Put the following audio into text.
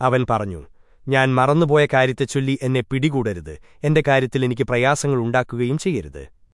അവൻ പറഞ്ഞു ഞാൻ മറന്നുപോയ കാര്യത്തെച്ചൊല്ലി എന്നെ പിടികൂടരുത്. എന്റെ കാര്യത്തിൽ എനിക്ക് പ്രയാസങ്ങൾ ഉണ്ടാക്കുകയും ചെയ്യരുത്.